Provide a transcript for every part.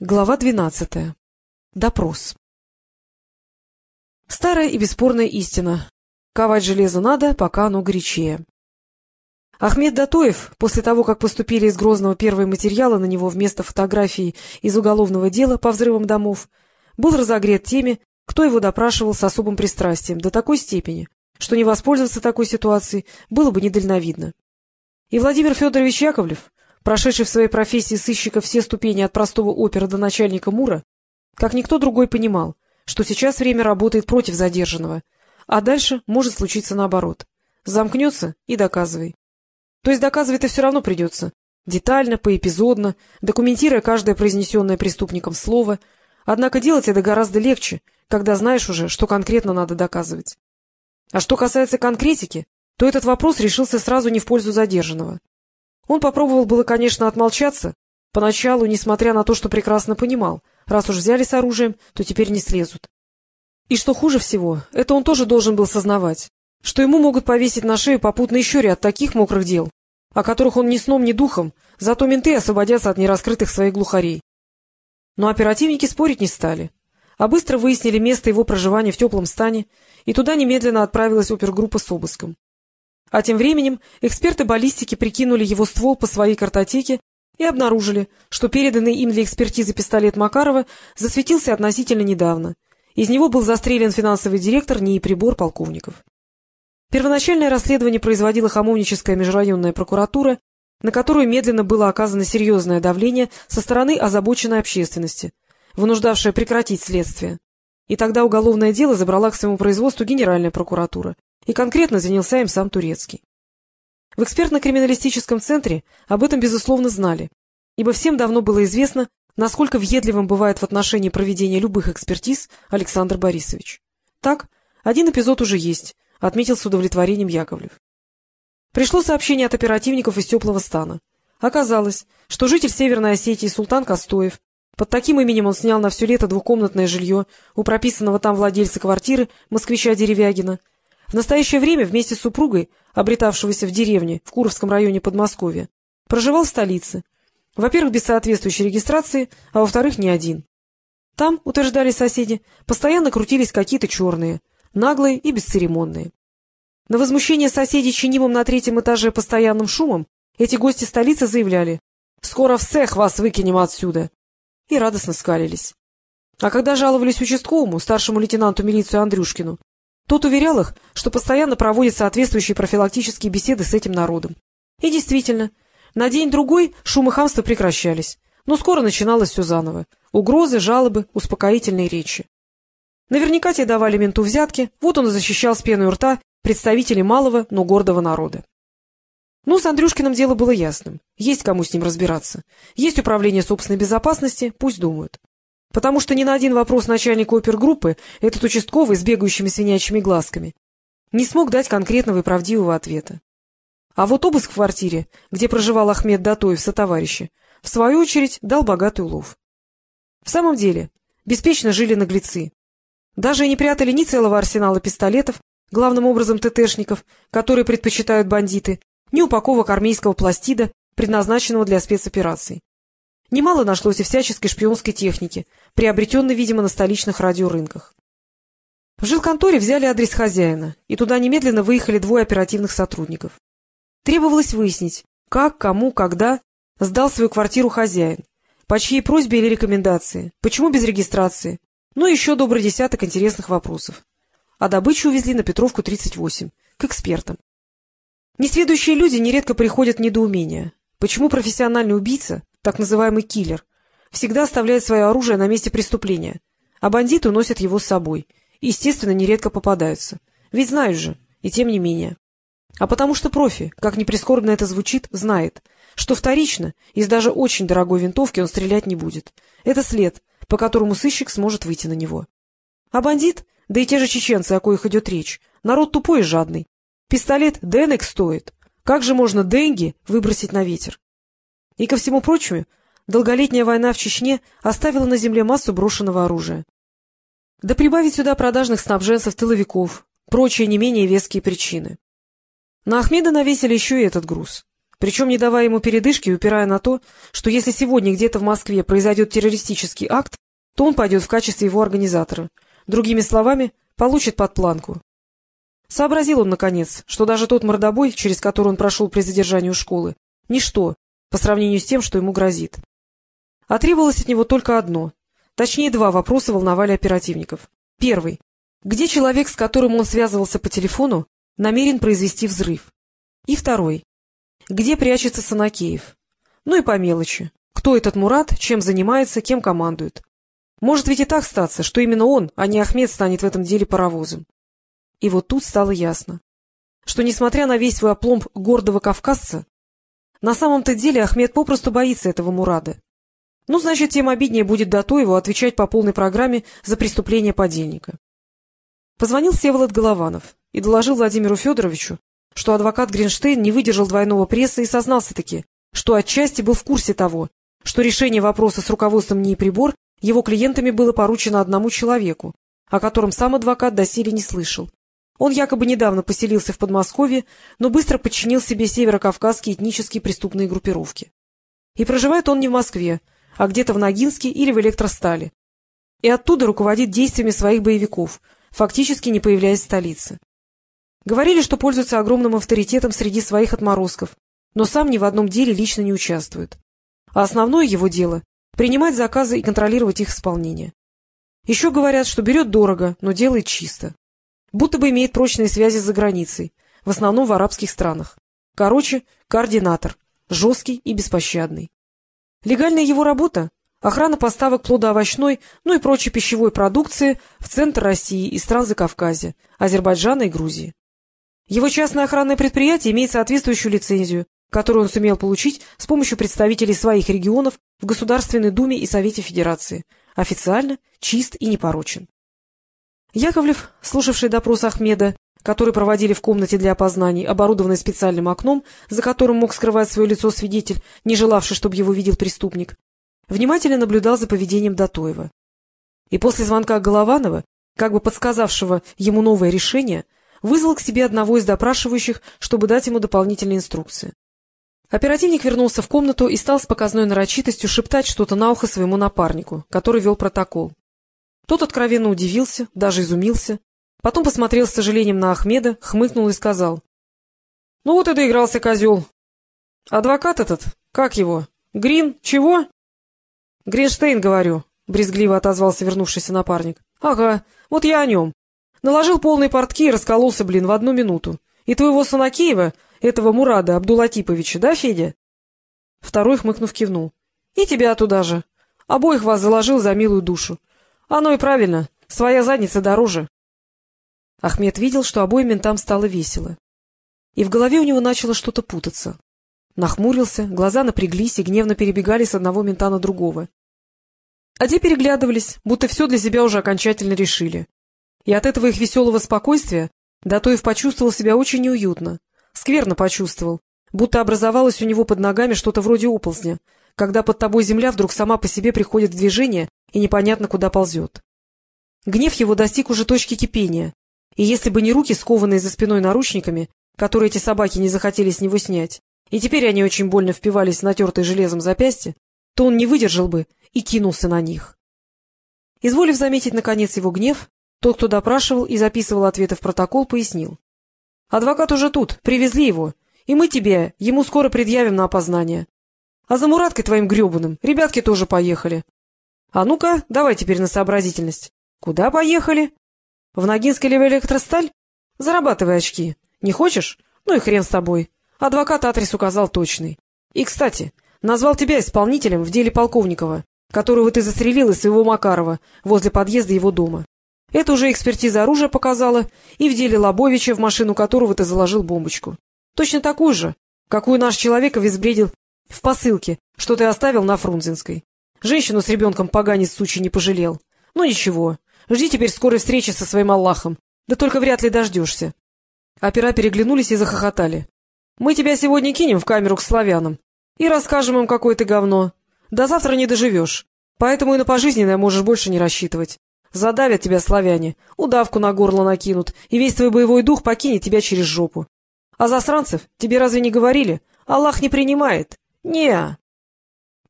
Глава двенадцатая. Допрос. Старая и бесспорная истина. Ковать железо надо, пока оно горячее. Ахмед Датоев, после того, как поступили из Грозного первые материалы на него вместо фотографий из уголовного дела по взрывам домов, был разогрет теми, кто его допрашивал с особым пристрастием до такой степени, что не воспользоваться такой ситуацией было бы недальновидно. И Владимир Федорович Яковлев, прошедший в своей профессии сыщика все ступени от простого опера до начальника МУРа, как никто другой понимал, что сейчас время работает против задержанного, а дальше может случиться наоборот. Замкнется и доказывай. То есть доказывать-то все равно придется. Детально, поэпизодно, документируя каждое произнесенное преступником слово. Однако делать это гораздо легче, когда знаешь уже, что конкретно надо доказывать. А что касается конкретики, то этот вопрос решился сразу не в пользу задержанного. Он попробовал было, конечно, отмолчаться, поначалу, несмотря на то, что прекрасно понимал, раз уж взяли с оружием, то теперь не слезут. И что хуже всего, это он тоже должен был сознавать, что ему могут повесить на шею попутно еще ряд таких мокрых дел, о которых он ни сном, ни духом, зато менты освободятся от нераскрытых своих глухарей. Но оперативники спорить не стали, а быстро выяснили место его проживания в теплом стане, и туда немедленно отправилась опергруппа с обыском. А тем временем эксперты баллистики прикинули его ствол по своей картотеке и обнаружили, что переданный им для экспертизы пистолет Макарова засветился относительно недавно. Из него был застрелен финансовый директор НИИ «Прибор» полковников. Первоначальное расследование производила Хамовническая межрайонная прокуратура, на которую медленно было оказано серьезное давление со стороны озабоченной общественности, вынуждавшее прекратить следствие. И тогда уголовное дело забрала к своему производству Генеральная прокуратура, и конкретно занялся им сам Турецкий. В экспертно-криминалистическом центре об этом, безусловно, знали, ибо всем давно было известно, насколько въедливым бывает в отношении проведения любых экспертиз Александр Борисович. Так, один эпизод уже есть, отметил с удовлетворением Яковлев. Пришло сообщение от оперативников из теплого стана. Оказалось, что житель Северной Осетии Султан Костоев, под таким именем он снял на все лето двухкомнатное жилье у прописанного там владельца квартиры, москвича Деревягина, в настоящее время вместе с супругой, обретавшегося в деревне в Куровском районе Подмосковья, проживал в столице. Во-первых, без соответствующей регистрации, а во-вторых, не один. Там, утверждали соседи, постоянно крутились какие-то черные, наглые и бесцеремонные. На возмущение соседей чинимым на третьем этаже постоянным шумом эти гости столицы заявляли «Скоро в цех вас выкинем отсюда!» и радостно скалились. А когда жаловались участковому, старшему лейтенанту милицию Андрюшкину, тот уверял их, что постоянно проводит соответствующие профилактические беседы с этим народом. И действительно, на день-другой шум и хамство прекращались, но скоро начиналось все заново. Угрозы, жалобы, успокоительные речи. Наверняка те давали менту взятки, вот он и защищал с пеной у рта представителей малого, но гордого народа. Ну, с Андрюшкиным дело было ясным. Есть кому с ним разбираться. Есть управление собственной безопасности, пусть думают потому что ни на один вопрос начальника опергруппы этот участковый с бегающими свинячьими глазками не смог дать конкретного и правдивого ответа. А вот обыск в квартире, где проживал Ахмед Датоев со товарищи, в свою очередь дал богатый улов. В самом деле, беспечно жили наглецы. Даже не прятали ни целого арсенала пистолетов, главным образом ТТшников, которые предпочитают бандиты, ни упаковок армейского пластида, предназначенного для спецопераций. Немало нашлось и всяческой шпионской техники, приобретенной, видимо, на столичных радиорынках. В жилконторе взяли адрес хозяина, и туда немедленно выехали двое оперативных сотрудников. Требовалось выяснить, как, кому, когда сдал свою квартиру хозяин, по чьей просьбе или рекомендации, почему без регистрации, ну и еще добрый десяток интересных вопросов. А добычу увезли на Петровку, 38, к экспертам. Несведущие люди нередко приходят в недоумение. Почему профессиональный убийца так называемый киллер, всегда оставляет свое оружие на месте преступления, а бандиты уносят его с собой и, естественно, нередко попадаются. Ведь знают же, и тем не менее. А потому что профи, как ни прискорбно это звучит, знает, что вторично, из даже очень дорогой винтовки он стрелять не будет. Это след, по которому сыщик сможет выйти на него. А бандит, да и те же чеченцы, о коих идет речь, народ тупой и жадный. Пистолет денег стоит. Как же можно деньги выбросить на ветер? И, ко всему прочему, долголетняя война в Чечне оставила на земле массу брошенного оружия. Да прибавить сюда продажных снабженцев-тыловиков, прочие не менее веские причины. На Ахмеда навесили еще и этот груз. причем не давая ему передышки упирая на то, что если сегодня где-то в Москве произойдет террористический акт, то он пойдет в качестве его организатора. Другими словами, получит подпланку. Сообразил он, наконец, что даже тот мордобой, через который он прошел при задержании у школы, ничто по сравнению с тем, что ему грозит. А требовалось от него только одно. Точнее, два вопроса волновали оперативников. Первый. Где человек, с которым он связывался по телефону, намерен произвести взрыв? И второй. Где прячется Санакеев? Ну и по мелочи. Кто этот Мурат, чем занимается, кем командует? Может ведь и так статься, что именно он, а не Ахмед, станет в этом деле паровозом. И вот тут стало ясно, что, несмотря на весь свой опломб гордого кавказца, на самом-то деле Ахмед попросту боится этого Мурада. Ну, значит, тем обиднее будет Датоеву отвечать по полной программе за преступление подельника. Позвонил Всеволод Голованов и доложил Владимиру Федоровичу, что адвокат Гринштейн не выдержал двойного пресса и сознался-таки, что отчасти был в курсе того, что решение вопроса с руководством НИИ «Прибор» его клиентами было поручено одному человеку, о котором сам адвокат доселе не слышал. Он якобы недавно поселился в Подмосковье, но быстро подчинил себе северокавказские этнические преступные группировки. И проживает он не в Москве, а где-то в Ногинске или в Электростале. И оттуда руководит действиями своих боевиков, фактически не появляясь в столице. Говорили, что пользуется огромным авторитетом среди своих отморозков, но сам ни в одном деле лично не участвует. А основное его дело — принимать заказы и контролировать их исполнение. Еще говорят, что берет дорого, но делает чисто. Будто бы имеет прочные связи за границей, в основном в арабских странах. Короче, координатор, жесткий и беспощадный. Легальная его работа — охрана поставок плодоовощной, ну и прочей пищевой продукции в центр России и стран Закавказья, Азербайджана и Грузии. Его частное охранное предприятие имеет соответствующую лицензию, которую он сумел получить с помощью представителей своих регионов в Государственной Думе и Совете Федерации. Официально, чист и непорочен. Яковлев, слушавший допрос Ахмеда, который проводили в комнате для опознаний, оборудованной специальным окном, за которым мог скрывать свое лицо свидетель, не желавший, чтобы его видел преступник, внимательно наблюдал за поведением Датоева. И после звонка Голованова, как бы подсказавшего ему новое решение, вызвал к себе одного из допрашивающих, чтобы дать ему дополнительные инструкции. Оперативник вернулся в комнату и стал с показной нарочитостью шептать что-то на ухо своему напарнику, который вел протокол. Тот откровенно удивился, даже изумился, потом посмотрел с сожалением на Ахмеда, хмыкнул и сказал. — Ну вот и доигрался козел. — Адвокат этот, как его? Грин, чего? — Гринштейн, говорю, — брезгливо отозвался вернувшийся напарник. — Ага, вот я о нем. Наложил полные портки и раскололся, блин, в одну минуту. И твоего Санакеева, этого Мурада Абдулатиповича, да, Федя? Второй, хмыкнув, кивнул. — И тебя туда же. Обоих вас заложил за милую душу. Оно и правильно. Своя задница дороже. Ахмед видел, что обоим ментам стало весело. И в голове у него начало что-то путаться. Нахмурился, глаза напряглись и гневно перебегали с одного мента на другого. А те переглядывались, будто все для себя уже окончательно решили. И от этого их веселого спокойствия Датоев почувствовал себя очень неуютно, скверно почувствовал, будто образовалось у него под ногами что-то вроде оползня, когда под тобой земля вдруг сама по себе приходит в движение и непонятно куда ползет. Гнев его достиг уже точки кипения, и если бы не руки, скованные за спиной наручниками, которые эти собаки не захотели с него снять, и теперь они очень больно впивались в натертое железом запястье, то он не выдержал бы и кинулся на них. Изволив заметить, наконец, его гнев, тот, кто допрашивал и записывал ответы в протокол, пояснил. — Адвокат уже тут, привезли его, и мы тебе, ему скоро предъявим на опознание. А за Мураткой твоим гребаным ребятки тоже поехали. А ну-ка, давай теперь на сообразительность. Куда поехали? В Ногинск или в Электросталь? Зарабатывай очки. Не хочешь? Ну и хрен с тобой. Адвокат адрес указал точный. И, кстати, назвал тебя исполнителем в деле Полковникова, которого ты застрелил из своего Макарова возле подъезда его дома. Это уже экспертиза оружия показала, и в деле Лобовича, в машину которого ты заложил бомбочку. Точно такую же, какую наш человек обезбредил в посылке, что ты оставил на Фрунзенской. Женщину с ребенком поганец сучий не пожалел. Ну ничего, жди теперь скорой встречи со своим Аллахом, да только вряд ли дождешься. Опера переглянулись и захохотали. Мы тебя сегодня кинем в камеру к славянам и расскажем им, какое ты говно. До завтра не доживешь, поэтому и на пожизненное можешь больше не рассчитывать. Задавят тебя славяне, удавку на горло накинут, и весь твой боевой дух покинет тебя через жопу. А засранцев тебе разве не говорили? Аллах не принимает. не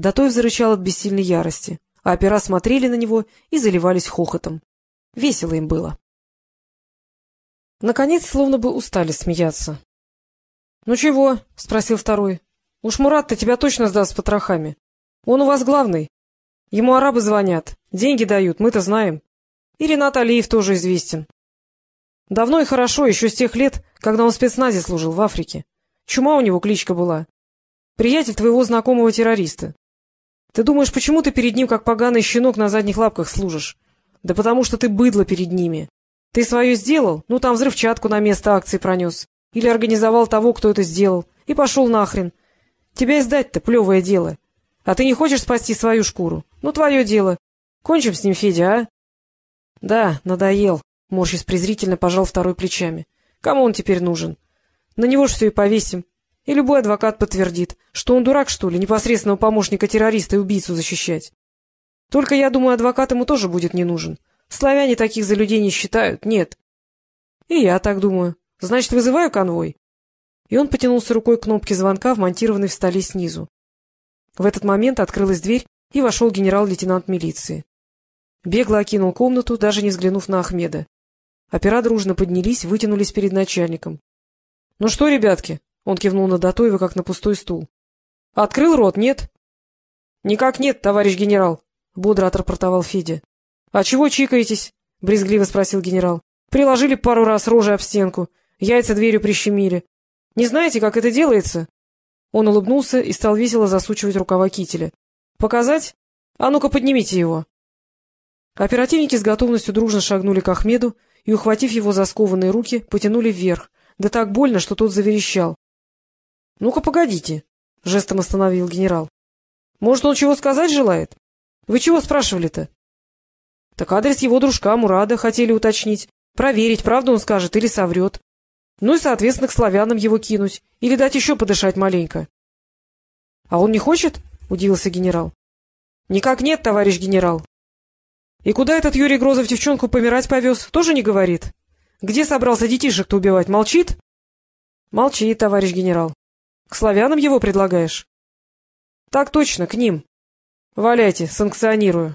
Датоев зарычал от бессильной ярости, а опера смотрели на него и заливались хохотом. Весело им было. Наконец, словно бы устали смеяться. — Ну чего? — спросил второй. — Уж Мурат-то тебя точно сдаст с потрохами. Он у вас главный. Ему арабы звонят, деньги дают, мы-то знаем. И Ренат Алиев тоже известен. Давно и хорошо, еще с тех лет, когда он в спецназе служил в Африке. Чума у него кличка была. Приятель твоего знакомого террориста. Ты думаешь, почему ты перед ним, как поганый щенок, на задних лапках служишь? Да потому что ты быдло перед ними. Ты свое сделал? Ну, там взрывчатку на место акции пронес. Или организовал того, кто это сделал. И пошел нахрен. Тебя издать-то плевое дело. А ты не хочешь спасти свою шкуру? Ну, твое дело. Кончим с ним, Федя, а? — Да, надоел. Морщись презрительно пожал второй плечами. — Кому он теперь нужен? На него ж все и повесим. И любой адвокат подтвердит, что он дурак, что ли, непосредственного помощника террориста и убийцу защищать. Только, я думаю, адвокат ему тоже будет не нужен. Славяне таких за людей не считают, нет. И я так думаю. Значит, вызываю конвой? И он потянулся рукой к кнопке звонка, вмонтированной в столе снизу. В этот момент открылась дверь, и вошел генерал-лейтенант милиции. Бегло окинул комнату, даже не взглянув на Ахмеда. Опера дружно поднялись, вытянулись перед начальником. — Ну что, ребятки? — он кивнул на Датоева, как на пустой стул. — Открыл рот, нет? — Никак нет, товарищ генерал, — бодро отрапортовал Федя. — А чего чикаетесь? — брезгливо спросил генерал. — Приложили пару раз рожей об стенку, яйца дверью прищемили. Не знаете, как это делается? Он улыбнулся и стал весело засучивать рукава кителя. — Показать? А ну-ка, поднимите его. Оперативники с готовностью дружно шагнули к Ахмеду и, ухватив его за скованные руки, потянули вверх, да так больно, что тот заверещал. — Ну-ка, погодите, — жестом остановил генерал. — Может, он чего сказать желает? Вы чего спрашивали-то? — Так адрес его дружка Мурада хотели уточнить, проверить, правду он скажет или соврет. Ну и, соответственно, к славянам его кинуть или дать еще подышать маленько. — А он не хочет? — удивился генерал. — Никак нет, товарищ генерал. — И куда этот Юрий Грозов девчонку помирать повез, тоже не говорит? Где собрался детишек-то убивать, молчит? — Молчит, товарищ генерал. — К славянам его предлагаешь? — Так точно, к ним. — Валяйте, санкционирую.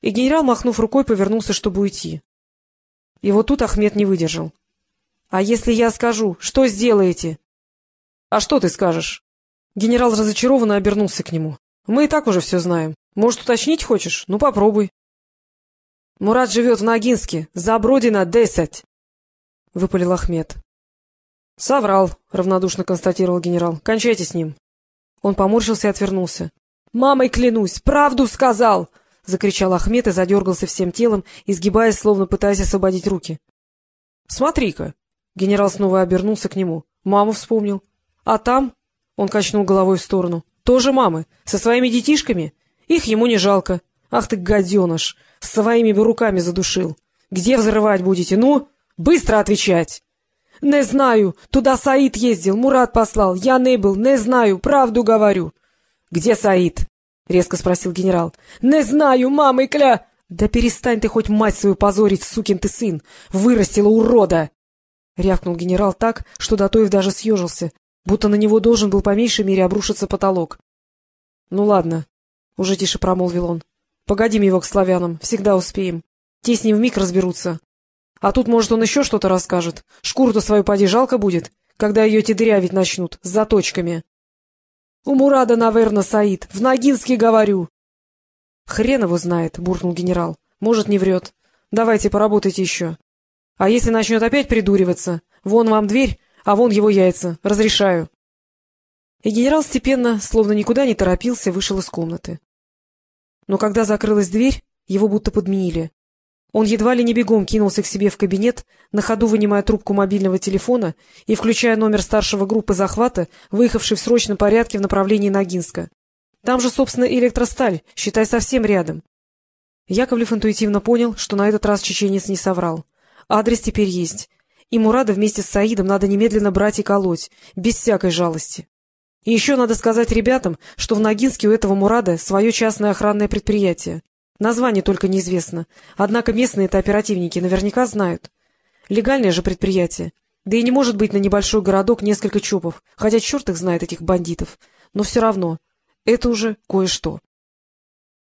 И генерал, махнув рукой, повернулся, чтобы уйти. И вот тут Ахмед не выдержал. — А если я скажу, что сделаете? — А что ты скажешь? Генерал разочарованно обернулся к нему. — Мы и так уже все знаем. Может, уточнить хочешь? Ну, попробуй. — Мурат живет в Ногинске, за Бродина десять, — выпалил Ахмед. — Соврал, — равнодушно констатировал генерал. — Кончайте с ним. Он поморщился и отвернулся. — Мамой клянусь, правду сказал! — закричал Ахмед и задергался всем телом, изгибаясь, словно пытаясь освободить руки. — Смотри-ка! — генерал снова обернулся к нему. — Маму вспомнил. — А там? — он качнул головой в сторону. — Тоже мамы. Со своими детишками? Их ему не жалко. Ах ты, гаденыш! Своими бы руками задушил. Где взрывать будете? Ну, быстро отвечать! — Не знаю. Туда Саид ездил, Мурат послал. Я не был, не знаю, правду говорю. — Где Саид? — резко спросил генерал. — Не знаю, мамы кля... — Да перестань ты хоть мать свою позорить, сукин ты сын! Вырастила урода! — рявкнул генерал так, что Датоев даже съежился, будто на него должен был по меньшей мере обрушиться потолок. — Ну ладно, — уже тише промолвил он. — Погодим его к славянам, всегда успеем. Те с ним вмиг разберутся. А тут, может, он еще что-то расскажет. Шкуру-то свою поди жалко будет, когда ее те дырявить начнут, с заточками. — У Мурада, наверное, Саид. В Ногинске говорю. — Хрен его знает, — буркнул генерал. — Может, не врет. Давайте, поработайте еще. А если начнет опять придуриваться, вон вам дверь, а вон его яйца. Разрешаю. И генерал степенно, словно никуда не торопился, вышел из комнаты. Но когда закрылась дверь, его будто подменили. Он едва ли не бегом кинулся к себе в кабинет, на ходу вынимая трубку мобильного телефона и включая номер старшего группы захвата, выехавший в срочном порядке в направлении Ногинска. Там же, собственно, электросталь, считай, совсем рядом. Яковлев интуитивно понял, что на этот раз чеченец не соврал. Адрес теперь есть. И Мурада вместе с Саидом надо немедленно брать и колоть, без всякой жалости. И еще надо сказать ребятам, что в Ногинске у этого Мурада свое частное охранное предприятие. Название только неизвестно, однако местные-то оперативники наверняка знают. Легальное же предприятие. Да и не может быть на небольшой городок несколько ЧОПов, хотя черт их знает, этих бандитов. Но все равно, это уже кое-что.